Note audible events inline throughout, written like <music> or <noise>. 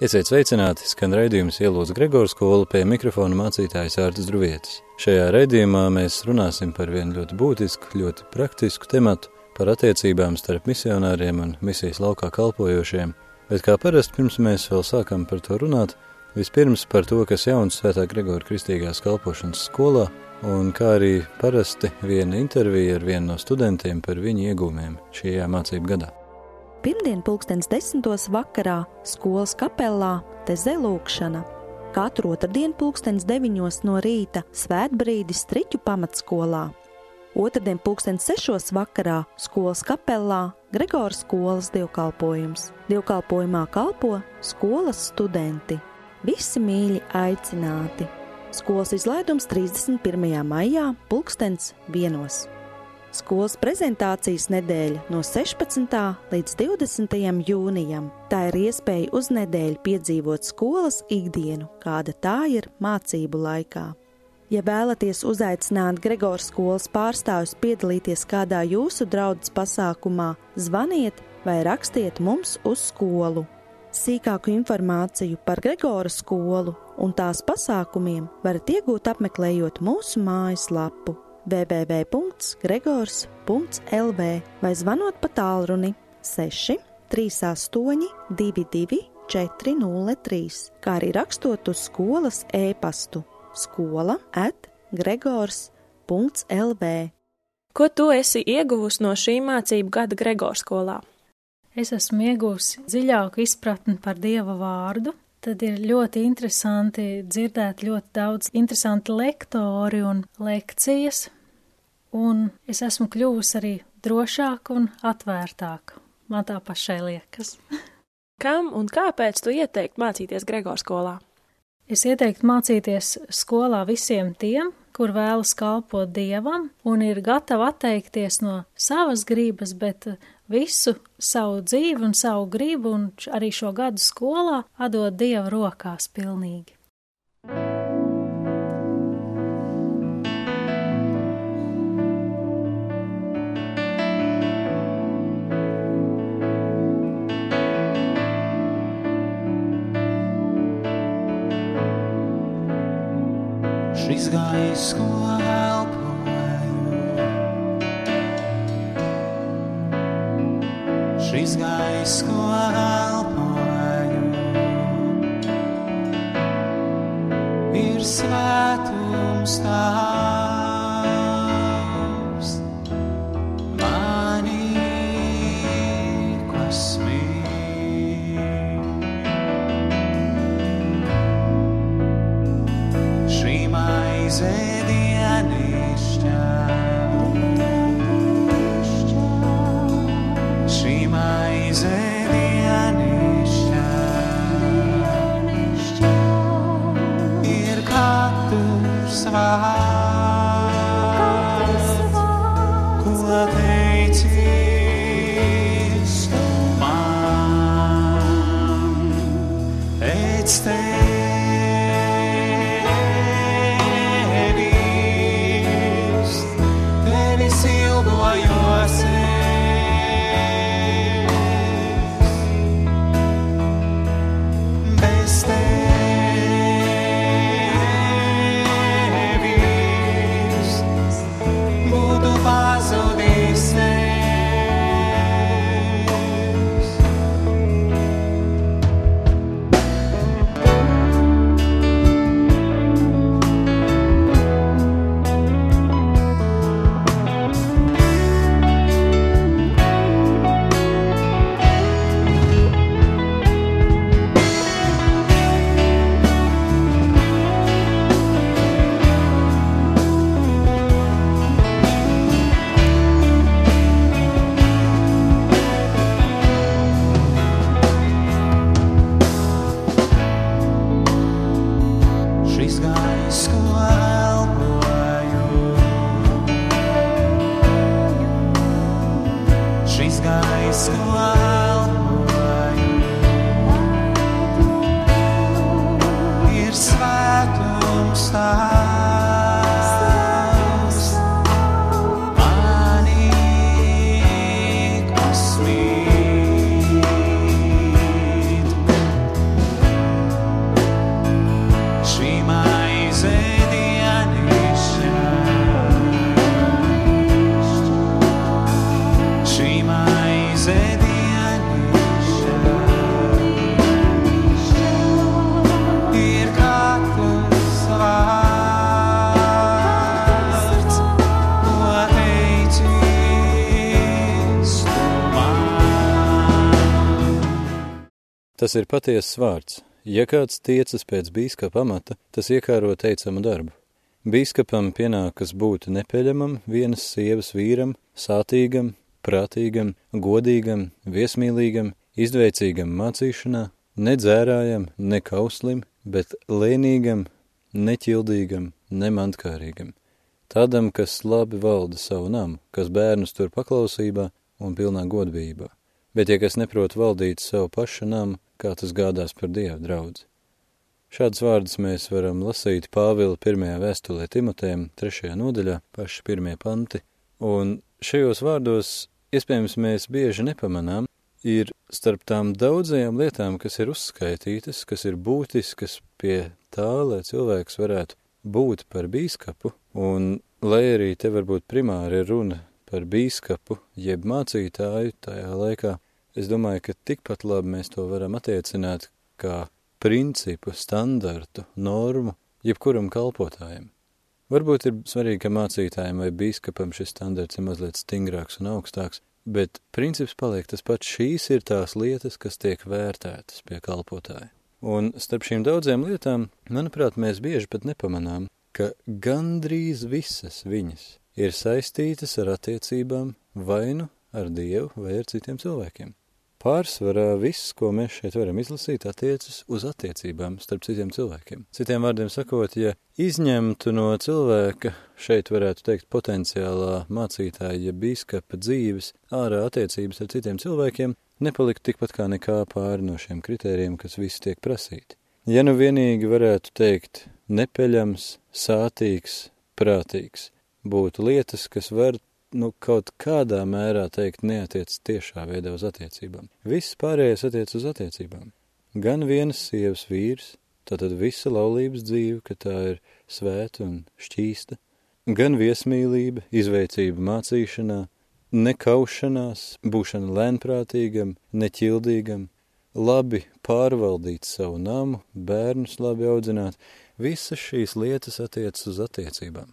Esiet sveicināti, skan raidījums ielūdz Gregors skolu pie mikrofona mācītājs Ārtas Druvietis. Šajā raidījumā mēs runāsim par vienu ļoti būtisku, ļoti praktisku tematu, par attiecībām starp misionāriem un misijas laukā kalpojošiem, bet kā parasti pirms mēs vēl sākam par to runāt, vispirms par to, kas jauns Svētā Gregora kristīgās kalpošanas skolā, un kā arī parasti viena intervija ar vienu no studentiem par viņu iegūmiem šajā mācību gadā. Pirmdien pulkstens desmitos vakarā skolas kapelā tezē lūkšana. Katru otrdienu pulkstens deviņos no rīta svētbrīdis striķu pamatskolā. Otradien pulkstens sešos vakarā skolas kapelā Gregora skolas dievkalpojums. Dievkalpojumā kalpo skolas studenti. Visi mīļi aicināti! Skolas izlaidums 31. maijā, pulkstens vienos. Skolas prezentācijas nedēļa no 16. līdz 20. jūnijam. Tā ir iespēja uz nedēļu piedzīvot skolas ikdienu, kāda tā ir mācību laikā. Ja vēlaties uzaicināt Gregors skolas pārstāvjus piedalīties kādā jūsu draudzes pasākumā, zvaniet vai rakstiet mums uz skolu. Sīkāku informāciju par Gregora skolu un tās pasākumiem varat iegūt apmeklējot mūsu mājaslapu www.gregors.lv vai zvanot pa tālruni 6 38 22 403, kā arī rakstot uz skolas e-pastu skola at gregors.lv. Ko tu esi ieguvusi no šī mācību gada Gregors skolā? Es esmu iegūsi dziļāku izpratni par Dieva vārdu, tad ir ļoti interesanti dzirdēt ļoti daudz interesanti lektori un lekcijas, un es esmu kļuvusi arī drošāka un atvērtāka. Man tā pašai liekas. <laughs> Kam un kāpēc tu ieteiktu mācīties Gregors skolā? Es ieteiktu mācīties skolā visiem tiem, kur vēlas kalpot dievam un ir gatavi atteikties no savas gribas, bet visu savu dzīvi un savu gribu un arī šo gadu skolā atdot dieva rokās pilnīgi. Šis gaiss, ko šis gaiss, ko elpoju, ir svētums tavs. Pēc Tas ir patiesas vārds. Ja kāds tiecas pēc bīskapa amata, tas iekāro teicamu darbu. Bīskapam pienākas būt nepeļamam vienas sievas vīram, sātīgam, prātīgam, godīgam, viesmīlīgam, izveicīgam mācīšanā, nedzērājam, nekauslim, bet lēnīgam, neķildīgam, nemantkārīgam. Tādam, kas labi valda savu namu, kas bērnus tur paklausībā un pilnā godbībā. Bet, ja kas neprot valdīt savu pašu namu, kā tas gādās par Dievu draudzi. Šādas vārdas mēs varam lasīt Pāvila pirmajā vēstulē Timotējam, trešajā nodaļā, paši pirmie panti, un šajos vārdos iespējams mēs bieži nepamanām, ir starp tām daudzajām lietām, kas ir uzskaitītas, kas ir būtiskas pie tā, lai cilvēks varētu būt par bīskapu, un lai arī te varbūt primāri runa par bīskapu, jeb mācītāju tajā laikā, es domāju, ka tikpat labi mēs to varam attiecināt kā principu, standartu, normu, jebkuram kalpotājiem. Varbūt ir svarīgi, ka mācītājiem vai bīskapam šis standarts ir mazliet stingrāks un augstāks, bet princips paliek tas pats. Šīs ir tās lietas, kas tiek vērtētas pie kalpotāja. Un starp šīm daudzām lietām, manuprāt, mēs bieži pat nepamanām, ka gandrīz visas viņas ir saistītas ar attiecībām vai nu ar Dievu vai ar citiem cilvēkiem. Pārsvarā viss, ko mēs šeit varam izlasīt, attiecas uz attiecībām starp citiem cilvēkiem. Citiem vārdiem sakot, ja izņemtu no cilvēka, šeit varētu teikt potenciālā mācītāja, ja bīskapa dzīves ārā attiecības ar citiem cilvēkiem, nepalikt tikpat kā nekā pāri no šiem kritērijiem, kas visi tiek prasīti. Ja nu vienīgi varētu teikt nepeļams, sātīgs, prātīgs, būtu lietas, kas var nu, kaut kādā mērā teikt neatiec tiešā veidā uz attiecībām. Viss pārējais attiec uz attiecībām. Gan vienas sievas vīrs, tātad visa laulības dzīve, ka tā ir svēta un šķīsta, gan viesmīlība, izveicība mācīšanā, nekaušanās, būšana lēnprātīgam, neķildīgam, labi pārvaldīt savu namu, bērnus labi audzināt, visas šīs lietas attiec uz attiecībām.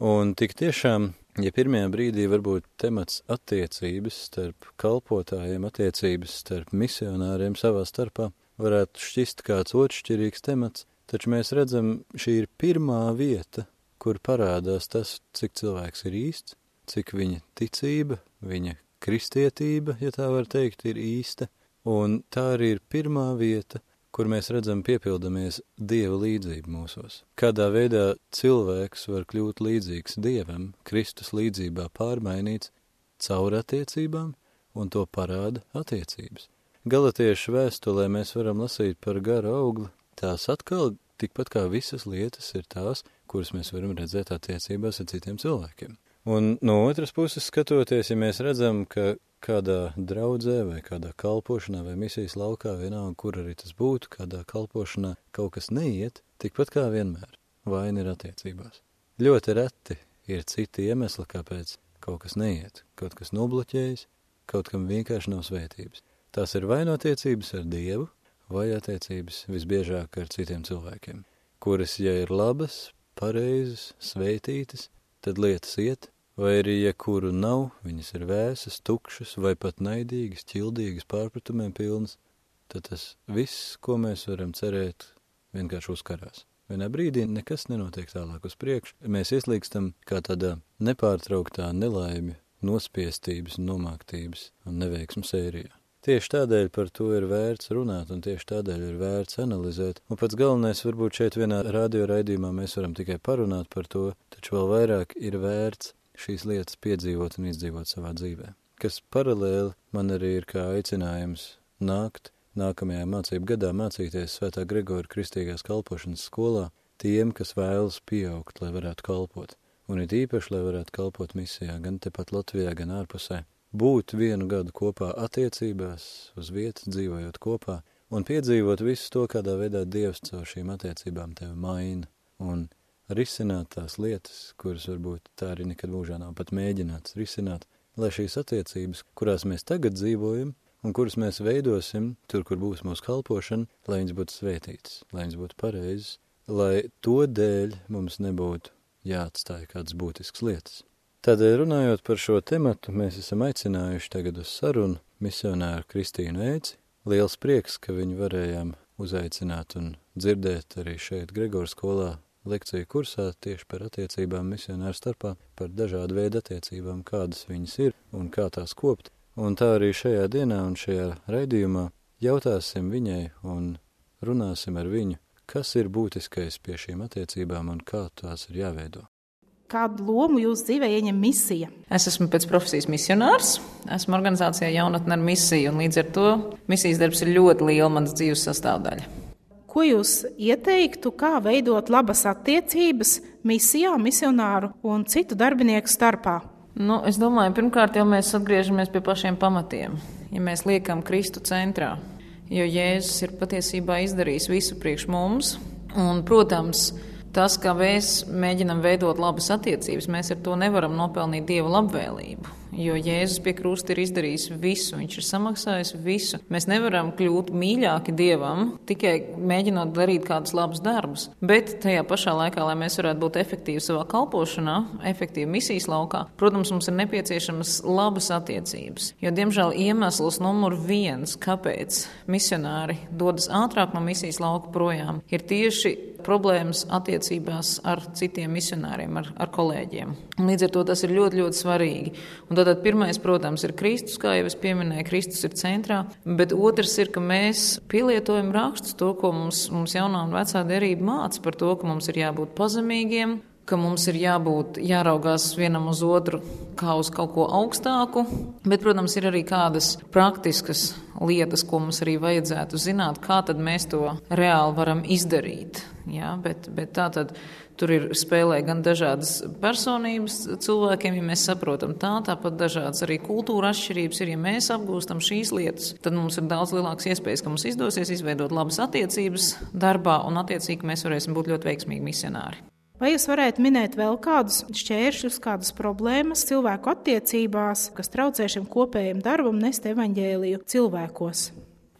Un tik tiešām, ja pirmajā brīdī varbūt temats attiecības starp kalpotājiem, attiecības starp misionāriem savā starpā, varētu šķist kāds otršķirīgs temats, taču mēs redzam, šī ir pirmā vieta, kur parādās tas, cik cilvēks ir īsts, cik viņa ticība, viņa kristietība, ja tā var teikt, ir īsta, un tā arī ir pirmā vieta, kur mēs redzam piepildamies Dieva līdzību mūsos. Kādā veidā cilvēks var kļūt līdzīgs Dievam, Kristus līdzībā pārmainīts caur attiecībām, un to parāda attiecības. Galatiešu vēstulē mēs varam lasīt par garu augli, tās atkal tikpat kā visas lietas ir tās, kuras mēs varam redzēt attiecībās ar citiem cilvēkiem. Un no otras puses skatoties, ja mēs redzam, ka kādā draudzē vai kādā kalpošanā vai misijas laukā, vienalga, kur arī tas būtu, kādā kalpošanā kaut kas neiet, tikpat kā vienmēr, vaina ir attiecībās. Ļoti reti ir citi iemesli, kāpēc kaut kas neiet, kaut kas nobloķējas, kaut kam vienkārši nav svētības. Tās ir vai no attiecības ar Dievu, vai attiecības visbiežāk ar citiem cilvēkiem, kuras, ja ir labas, pareizas, svētītas, tad lietas iet, vai arī, ja kuru nav, viņas ir vēsas, tukšas vai pat naidīgas, ķildīgas, pārpratumiem pilnas, tad tas viss, ko mēs varam cerēt, vienkārši uzkarās. Vienā brīdī nekas nenotiek tālāk uz priekšu, mēs ieslīgstam kā tādā nepārtrauktā nelaimju, nospiestības, nomāktības un neveiksmu sērijā. Tieši tādēļ par to ir vērts runāt, un tieši tādēļ ir vērts analizēt. Un pats galvenais, varbūt šeit vienā radio raidījumā mēs varam tikai parunāt par to, taču vēl vairāk ir vērts šīs lietas piedzīvot un izdzīvot savā dzīvē. Kas paralēli man arī ir kā aicinājums nākt nākamajā mācību gadā mācīties Svētā Gregora kristīgās kalpošanas skolā tiem, kas vēlas pieaugt, lai varētu kalpot. Un it īpaši, lai varētu kalpot misijā, gan tepat Latvijā, gan ārpusē būt vienu gadu kopā attiecībās, uz vietas dzīvojot kopā un piedzīvot visu to, kādā veidā Dievs caur šīm attiecībām tevi maina un risināt tās lietas, kuras varbūt tā arī nekad mūžā nav pat mēģināts risināt, lai šīs attiecības, kurās mēs tagad dzīvojam un kuras mēs veidosim, tur, kur būs mūsu kalpošana, lai viņas būtu svētītas, lai viņas būtu pareizas, lai to dēļ mums nebūtu jāatstāja kādas būtiskas lietas. Tādēļ runājot par šo tematu, mēs esam aicinājuši tagad uz sarunu misionāru Kristīnu Ēci, liels prieks, ka viņu varējām uzaicināt un dzirdēt arī šeit Gregora skolā lekciju kursā tieši par attiecībām misionāru starpā, par dažādu veidu attiecībām, kādas viņas ir un kā tās kopt. Un tā arī šajā dienā un šajā raidījumā jautāsim viņai un runāsim ar viņu, kas ir būtiskais pie šīm attiecībām un kā tās ir jāveido. Kādu lomu jūsu dzīvē ieņem misija? Es esmu pēc profesijas misionārs. Esmu organizācijā jaunatne ar misiju, un līdz ar to misijas darbs ir ļoti liela manas dzīves sastāvdaļa. Ko jūs ieteiktu, kā veidot labas attiecības misijā, misionāru un citu darbinieku starpā? Nu, es domāju, pirmkārt, jau mēs atgriežamies pie pašiem pamatiem. Ja mēs liekam Kristu centrā, jo Jēzus ir patiesībā izdarījis visu priekš mums, un, protams, Tas, ka mēs mēģinam veidot labas attiecības, mēs ar to nevaram nopelnīt dieva labvēlību. Jo Jēzus pie krusta ir izdarījis visu, viņš ir samaksājis visu. Mēs nevaram kļūt mīļāki dievam tikai mēģinot darīt kādus labus darbus. Bet tajā pašā laikā, lai mēs varētu būt efektīvi savā kalpošanā, efektīvi misijas laukā, protams, mums ir nepieciešamas labas attiecības. Jo, diemžēl, iemesls numur viens, kāpēc misionāri dodas ātrāk no misijas lauka projām, ir tieši problēmas attiecībās ar citiem misionāriem, ar, ar kolēģiem. Līdz ar to tas ir ļoti, ļoti svarīgi. Un tātad pirmais, protams, ir Kristus, kā jau es pieminēju, Kristus ir centrā, bet otrs ir, ka mēs pielietojam rakstus to, ko mums, mums jaunā un vecā derība māca par to, ka mums ir jābūt pazemīgiem, ka mums ir jābūt, jāraugās vienam uz otru kā uz kaut ko augstāku, bet, protams, ir arī kādas praktiskas lietas, ko mums arī vajadzētu zināt, kā tad mēs to reāli varam izdarīt. Jā, bet, bet tā tad tur ir spēlē gan dažādas personības cilvēkiem, ja mēs saprotam tā, tāpat dažādas arī kultūra atšķirības ir, ja mēs apgūstam šīs lietas, tad mums ir daudz lielāks iespējas, ka mums izdosies izveidot labas attiecības darbā un attiecīgi mēs varēsim būt ļoti veiksmīgi misionāri. Vai jūs varētu minēt vēl kādus šķēršļus, kādas problēmas cilvēku attiecībās, kas traucē šim kopējam darbam nest evaņģēliju cilvēkos?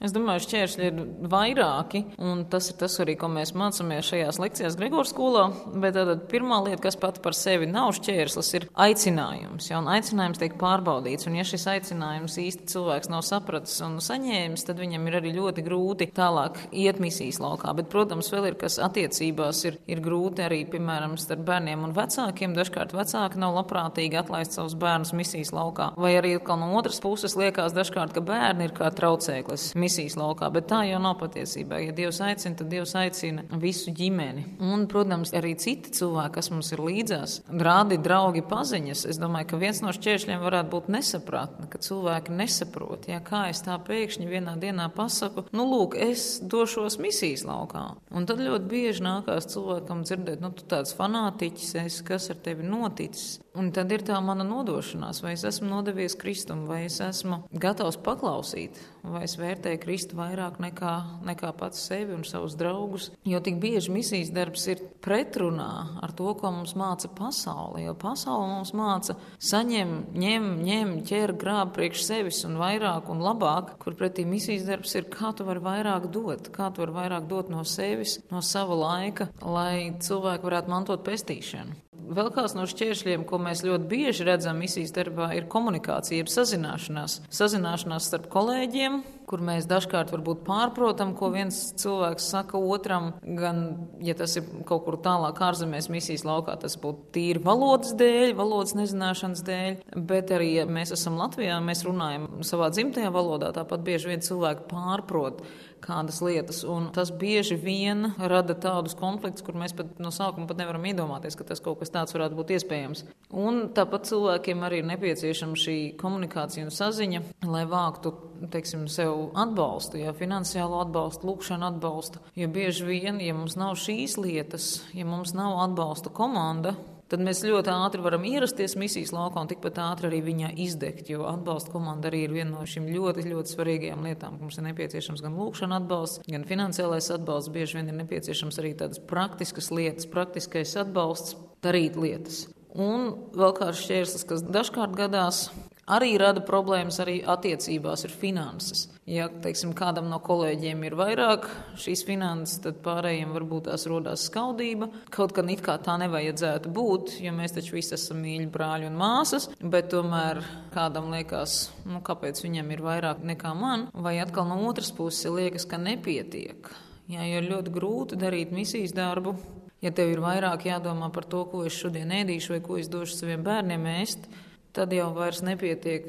Es domāju, šķēršļi ir vairāki, un tas ir tas arī, ko mēs mācāmies šajās lekcijās Gregors skolā. Bet tātad pirmā lieta, kas pati par sevi nav šķērslis, ir aicinājums. Ja, un aicinājums tiek pārbaudīts, un ja šis aicinājums īsti cilvēks nav sapratis un saņēmis, tad viņam ir arī ļoti grūti tālāk iet misijas laukā. Bet, protams, vēl ir kas attiecībās ir, ir grūti arī, piemēram, starp bērniem un vecākiem. Dažkārt vecāki nav labprātīgi atlaist savus bērnus misijas laukā. Vai arī no otras puses liekas dažkārt, ka bērni ir kā traucēklis misijas laukā, bet tā jau nav patiesībā. Ja Dievs aicina, tad Dievs aicina visu ģimeni. Un, protams, arī citi cilvēki, kas mums ir līdzās, rādi, draugi, paziņas. Es domāju, ka viens no šķēršļiem varētu būt nesaprātne, ka cilvēki nesaprot, ja kā es tā pēkšņi vienā dienā pasaku, nu, lūk, es došos misijas laukā. Un tad ļoti bieži nākās cilvēkam dzirdēt, nu, tu tāds fanātiķis, esi, kas ar tevi noticis. Un tad ir tā mana nodošanās, vai es esmu nodevies Kristum, vai es esmu gatavs paklausīt, vai es vērtēju Kristu vairāk nekā, nekā pats sevi un savus draugus. Jo tik bieži misijas darbs ir pretrunā ar to, ko mums māca pasaule. Jo pasaule mums māca saņem, ņem, ņem, ķer, grāb priekš sevis un vairāk un labāk, kur pretī misijas darbs ir, kā tu vari vairāk dot, kā tu vari vairāk dot no sevis, no sava laika, lai cilvēki varētu mantot pestīšanu. Vēl kāds no šķēršļiem, ko mēs ļoti bieži redzam misijas darbā, ir komunikācija, jeb sazināšanās. Sazināšanās starp kolēģiem, kur mēs dažkārt varbūt pārprotam, ko viens cilvēks saka otram, gan, ja tas ir kaut kur tālāk ārzemēs misijas laukā, tas būtu tīri valodas dēļ, valodas nezināšanas dēļ, bet arī, ja mēs esam Latvijā, mēs runājam savā dzimtajā valodā, tāpat bieži vien cilvēki pārprot kādas lietas. Un tas bieži vien rada tādus konfliktus, kur mēs pat no sākuma pat nevaram iedomāties, ka tas kaut kas tāds varētu būt iespējams. Un tāpat cilvēkiem arī ir nepieciešama šī komunikācija un saziņa, lai vāktu teiksim, sev atbalstu, ja finansiālo atbalstu, lūkšanu atbalstu. Jo bieži vien, ja mums nav šīs lietas, ja mums nav atbalsta komanda, tad mēs ļoti ātri varam ierasties misijas laukā un tikpat ātri arī viņā izdegt. Jo atbalsta komanda arī ir viena no šīm ļoti, ļoti svarīgajām lietām. Mums ir nepieciešams gan lūkšana atbalsts, gan finansiālais atbalsts. Bieži vien ir nepieciešams arī tādas praktiskas lietas, praktiskais atbalsts, darīt lietas. Un vēl kāds šķērslis, kas dažkārt gadās, Arī rada problēmas arī attiecībās ar finanses. Ja, teiksim, kādam no kolēģiem ir vairāk šīs finanses, tad pārējiem varbūt tās rodās skaudība. Kaut gan it kā tā nevajadzētu būt, jo mēs taču visi esam mīļi brāļi un māsas, bet tomēr kādam liekas, nu, kāpēc viņam ir vairāk nekā man, vai atkal no otras puses liekas, ka nepietiek. Jā, jo ir ļoti grūti darīt misijas darbu, ja tev ir vairāk jādomā par to, ko es šodien ēdīšu vai ko es došu saviem bērniem ēst tad jau vairs nepietiek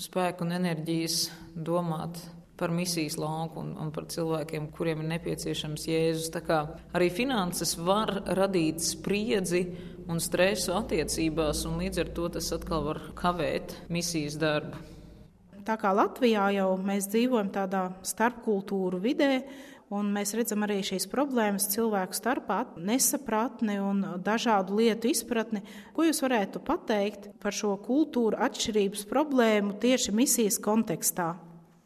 spēku un enerģijas domāt par misijas lauku un, un par cilvēkiem, kuriem ir nepieciešams Jēzus. Tā kā arī finanses var radīt spriedzi un stresu attiecībās, un līdz ar to tas atkal var kavēt misijas darbu. Tā kā Latvijā jau mēs dzīvojam tādā starpkultūru vidē, Un mēs redzam arī šīs problēmas cilvēku starpā, nesapratni un dažādu lietu izpratni. Ko jūs varētu pateikt par šo kultūru atšķirības problēmu tieši misijas kontekstā?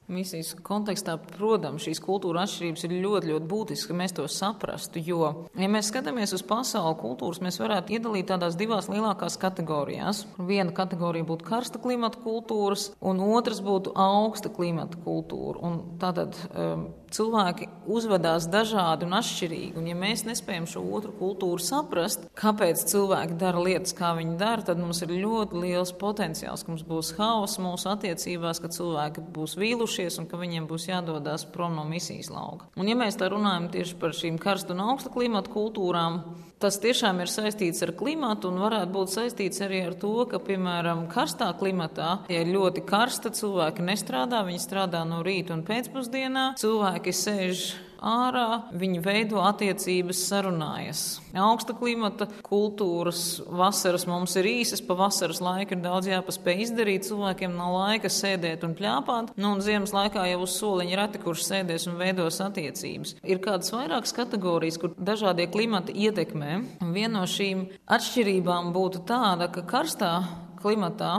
Misijas kontekstā, protams, šīs kultūra atšķirības ir ļoti, ļoti būtiskas, ka mēs to saprastu. Jo, ja mēs skatāmies uz pasaules kultūras, mēs varētu iedalīt tādās divās lielākās kategorijās. Viena kategorija būtu karsta klimata kultūras, un otrs būtu augsta klimata kultūra. Un tātad um, cilvēki uzvedās dažādi un atšķirīgi. Un, ja mēs nespējam šo otru kultūru saprast, kāpēc cilvēki dara lietas, kā viņi dara, tad mums ir ļoti liels potenciāls, ka mums būs hauss mūsu attiecībās, ka cilvēki būs vīlušies un ka viņiem būs jādodas prom no misijas lauka. Un, ja mēs tā runājam tieši par šīm karstu un augsta klimata kultūrām, tas tiešām ir saistīts ar klimatu un varētu būt saistīts arī ar to, ka, piemēram, karstā klimatā, ja ir ļoti karsta, cilvēki nestrādā, viņi strādā no rīta un pēcpusdienā, cilvēki sēž ārā, viņi veido attiecības, sarunājas. Augsta klimata kultūras vasaras mums ir īsas, pa vasaras laiku ir daudz jāpaspēj izdarīt, cilvēkiem nav laika sēdēt un pļāpāt, nu un ziemas laikā jau uz soliņa reti, kurš sēdēs un veidos attiecības. Ir kādas vairākas kategorijas, kur dažādie klimati ietekmē. Viena no šīm atšķirībām būtu tāda, ka karstā klimatā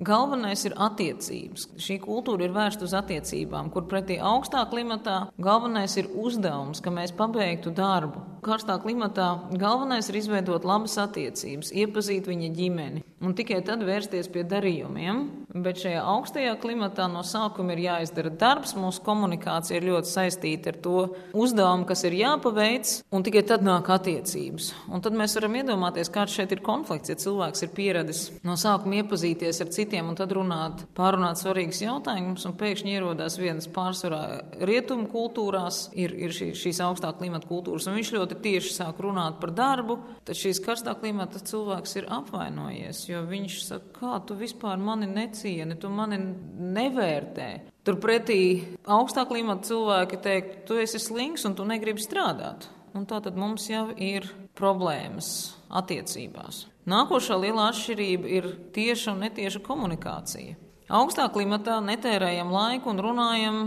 Galvenais ir attiecības. Šī kultūra ir vērsta uz attiecībām, kur pretī augstā klimatā galvenais ir uzdevums, ka mēs pabeigtu darbu. Karstā klimatā galvenais ir izveidot labas attiecības, iepazīt viņa ģimeni un tikai tad vērsties pie darījumiem. Bet šajā augstajā klimatā no sākuma ir jāizdara darbs, mūsu komunikācija ir ļoti saistīta ar to uzdevumu, kas ir jāpaveic, un tikai tad nāk attiecības. Un tad mēs varam iedomāties, kāds šeit ir konflikts, ja cilvēks ir pieradis no sākuma iepazīties ar citiem un tad runāt, pārunāt svarīgus jautājumus, un pēkšņi ierodās vienas pārsvarā rietumu kultūrās, ir, ir šī, šīs augstā klimata kultūras, un viņš ļoti tieši sāk runāt par darbu, tad šīs karstā klimata cilvēks ir apvainojies, jo viņš saka, kā tu vispār mani necieni, tu mani nevērtē. Turpretī augstā klimata cilvēki teikt, tu esi slings un tu negribi strādāt. Un tā tad mums jau ir problēmas attiecībās. Nākošā lielā atšķirība ir tieša un netieša komunikācija. Augstā klimatā netērējam laiku un runājam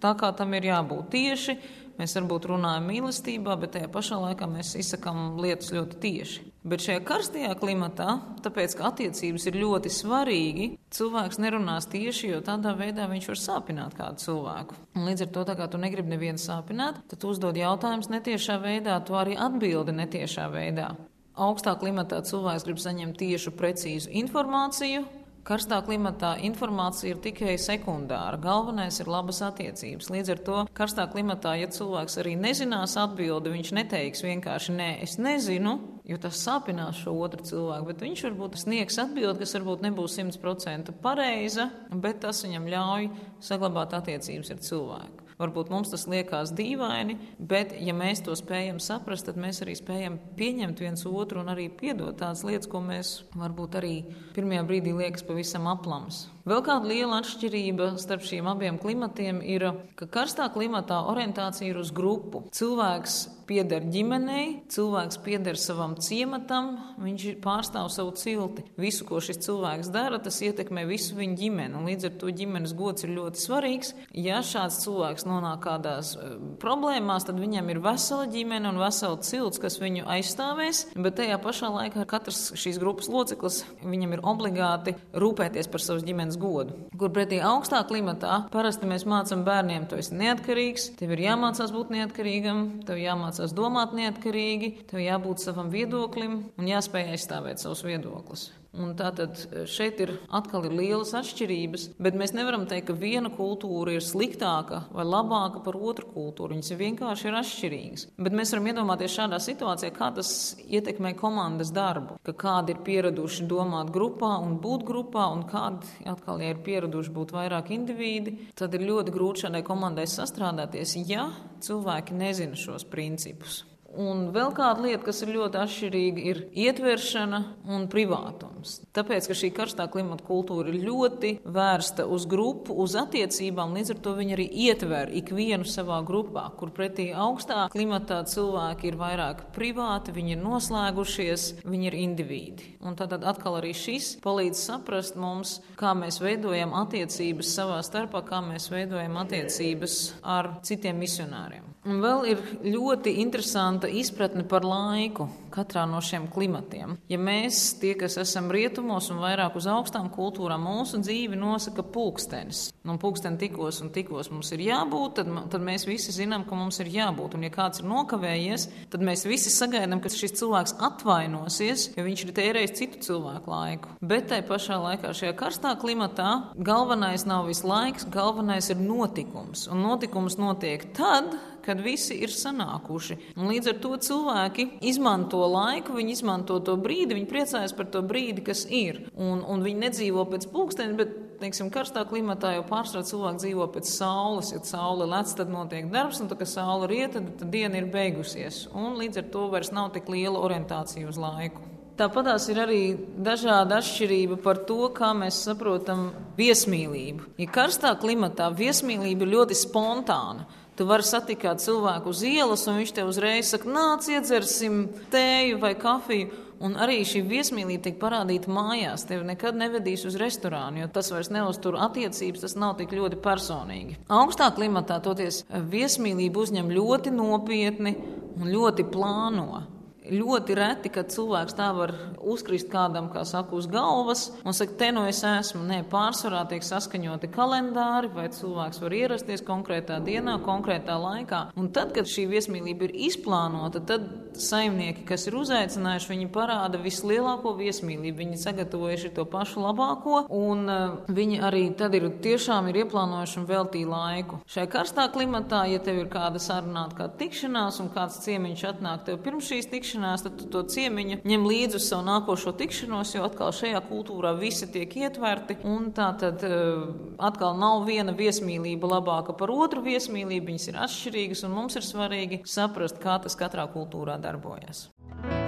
tā, kā tam ir jābūt tieši. Mēs varbūt runājam mīlestībā, bet tajā pašā laikā mēs izsakām lietas ļoti tieši. Bet šajā karstajā klimatā, tāpēc ka attiecības ir ļoti svarīgi, cilvēks nerunās tieši, jo tādā veidā viņš var sāpināt kādu cilvēku. Un līdz ar to, kā tu negribi nevienu sāpināt, tad uzdod jautājumus netiešā veidā, tu arī atbildi netiešā veidā. Augstā klimatā cilvēks grib saņemt tiešu, precīzu informāciju, Karstā klimatā informācija ir tikai sekundāra. Galvenais ir labas attiecības. Līdz ar to karstā klimatā, ja cilvēks arī nezinās atbildi, viņš neteiks vienkārši nē, es nezinu, jo tas sāpinās šo otru cilvēku, bet viņš varbūt sniegs atbildi, kas varbūt nebūs 100% pareiza, bet tas viņam ļauj saglabāt attiecības ar cilvēku. Varbūt mums tas liekas dīvaini, bet, ja mēs to spējam saprast, tad mēs arī spējam pieņemt viens otru un arī piedot tādas lietas, ko mēs varbūt arī pirmajā brīdī liekas pavisam aplams. Vēl kāda liela atšķirība starp šiem abiem klimatiem ir, ka karstā klimatā orientācija ir uz grupu. Cilvēks pieder ģimenei, cilvēks pieder savam ciematam, viņš pārstāv savu cilti. Visu, ko šis cilvēks dara, tas ietekmē visu viņa ģimeni. Un līdz ar to ģimenes gods ir ļoti svarīgs. Ja šāds cilvēks nonāk kādās eh, problēmās, tad viņam ir vesela ģimene un vesela cilts, kas viņu aizstāvēs. Bet tajā pašā laikā katrs šīs grupas loceklis viņam ir obligāti rūpēties par savas ģimenes godu. Kur pretī augstā klimatā parasti mēs mācām bērniem, tu esi neatkarīgs, tev ir jāmācās būt neatkarīgam, tev jāmācās domāt neatkarīgi, tev jābūt savam viedoklim un jāspēj aizstāvēt savus viedokļus. Un tātad šeit ir atkal ir lielas atšķirības, bet mēs nevaram teikt, ka viena kultūra ir sliktāka vai labāka par otru kultūru. Viņas vienkārši ir atšķirīgas. Bet mēs varam iedomāties šādā situācijā, kā tas ietekmē komandas darbu. Ka kādi ir pieraduši domāt grupā un būt grupā, un kādi atkal, ja ir pieraduši būt vairāk indivīdi, tad ir ļoti grūti šādai komandai sastrādāties, ja cilvēki nezina šos principus. Un vēl kāda lieta, kas ir ļoti atšķirīga, ir ietveršana un privātums. Tāpēc, ka šī karstā klimata kultūra ir ļoti vērsta uz grupu, uz attiecībām, līdz ar to viņi arī ietver ikvienu savā grupā, kur pretī augstā klimatā cilvēki ir vairāk privāti, viņi ir noslēgušies, viņi ir indivīdi. Un tad atkal arī šis palīdz saprast mums, kā mēs veidojam attiecības savā starpā, kā mēs veidojam attiecības ar citiem misionāriem. Un vēl ir ļoti interesanta izpratne par laiku katrā no šiem klimatiem. Ja mēs, tie, kas esam rietumos un vairāk uz augstām kultūrām, mūsu dzīvi nosaka pulkstenis. Nu, pulksteni tikos un tikos mums ir jābūt, tad, tad mēs visi zinām, ka mums ir jābūt. Un ja kāds ir nokavējies, tad mēs visi sagaidām, ka šis cilvēks atvainosies, jo viņš ir tērējis citu cilvēku laiku. Bet tai pašā laikā šajā karstā klimatā galvenais nav viss laiks, galvenais ir notikums. Un notikums notiek tad, kad visi ir sanākuši. Un līdz ar to cilvēki izmanto laiku, viņi izmanto to brīdi, viņi priecājas par to brīdi, kas ir. Un, un viņi nedzīvo pēc pulksteņa, bet teiksim, karstā klimatā jau pārsvarā cilvēki dzīvo pēc saules. Ja saule lec, tad notiek darbs, un tad, kad saule riet, tad, tad diena ir beigusies. Un līdz ar to vairs nav tik liela orientācija uz laiku. Tāpat ir arī dažāda atšķirība par to, kā mēs saprotam viesmīlību. Ja karstā klimatā viesmīlība ir ļoti spontāna, Tu vari satikt cilvēku uz ielas, un viņš te uzreiz saka, nāc, iedzersim tēju vai kafiju. Un arī šī viesmīlība tiek parādīta mājās. Tev nekad nevedīs uz restorānu, jo tas vairs neuztur attiecības, tas nav tik ļoti personīgi. Augstā klimatā toties viesmīlību uzņem ļoti nopietni un ļoti plāno. Ļoti reti, kad cilvēks tā var uzkrist kādam, kā saka, uz galvas un saka, te nu es esmu. Nē, pārsvarā tiek saskaņoti kalendāri, vai cilvēks var ierasties konkrētā dienā, konkrētā laikā. Un tad, kad šī viesmīlība ir izplānota, tad saimnieki, kas ir uzaicinājuši, viņi parāda vislielāko viesmīlību. Viņi sagatavojuši to pašu labāko, un uh, viņi arī tad ir tiešām ir ieplānojuši un veltīja laiku. Šai karstā klimatā, ja tev ir kāda sarunāta kā tikšanās un kāds ciemiņš atnāk tev pirms šīs tikšanās, tikšanās, tad to ciemiņu ņem līdzi uz savu nākošo tikšanos, jo atkal šajā kultūrā visi tiek ietverti. Un tā tad eh, atkal nav viena viesmīlība labāka par otru viesmīlību, viņas ir atšķirīgas, un mums ir svarīgi saprast, kā tas katrā kultūrā darbojas.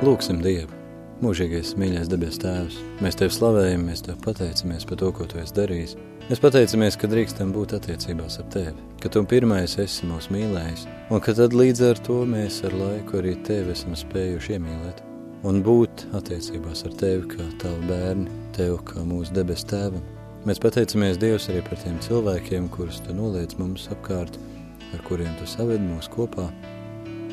Lūksim Dievu! Mūžīgais, mīļais debes Tēvs, mēs Tevi slavējam, mēs Tev pateicamies par to, ko Tu esi darījis. Mēs pateicamies, ka drīkstam būt attiecībās ar Tevi, ka Tu pirmais esi mūs mīlējis, un ka tad līdz ar to mēs ar laiku arī Tevi esam spējuši iemīlēt un būt attiecībās ar Tevi kā Tavu bērni, Tev kā mūsu debes Tēvam. Mēs pateicamies Dievs arī par tiem cilvēkiem, kurus Tu noliec mums apkārt, ar kuriem Tu saved mūs kopā,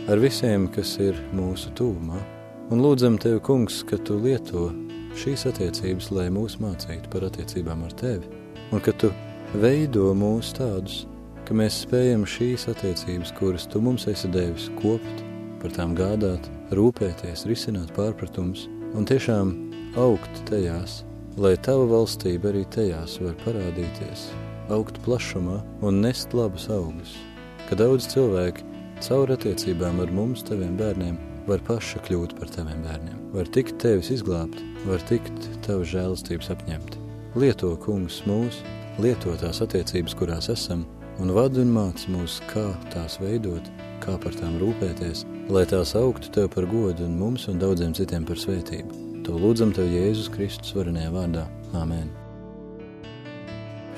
ar visiem, kas ir mūsu tūmā, un lūdzam Tevi, kungs, ka Tu lieto šīs attiecības, lai mūs mācītu par attiecībām ar Tevi, un ka Tu veido mūs tādus, ka mēs spējam šīs attiecības, kuras Tu mums esi devis, kopt, par tām gādāt, rūpēties, risināt pārpratums un tiešām augt tajās, lai Tava valstība arī tajās var parādīties, augt plašumā un nest labus augus, ka daudz cilvēki caur attiecībām ar mums, Taviem bērniem, var paša kļūt par taviem bērniem, var tikt tevis izglābt, var tikt tavas žēlastības apņemt. Lieto, kungs, mūs, lieto tās attiecības, kurās esam, un vadu un māc mūs, kā tās veidot, kā par tām rūpēties, lai tās augtu tev par godu un mums un daudziem citiem par svētību. To lūdzam tev Jēzus Kristus varenajā vārdā. Āmen!